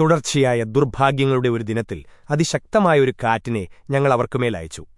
തുടർച്ചയായ ദുർഭാഗ്യങ്ങളുടെ ഒരു ദിനത്തിൽ അതിശക്തമായ ഒരു കാറ്റിനെ ഞങ്ങൾ അവർക്കുമേൽ അയച്ചു.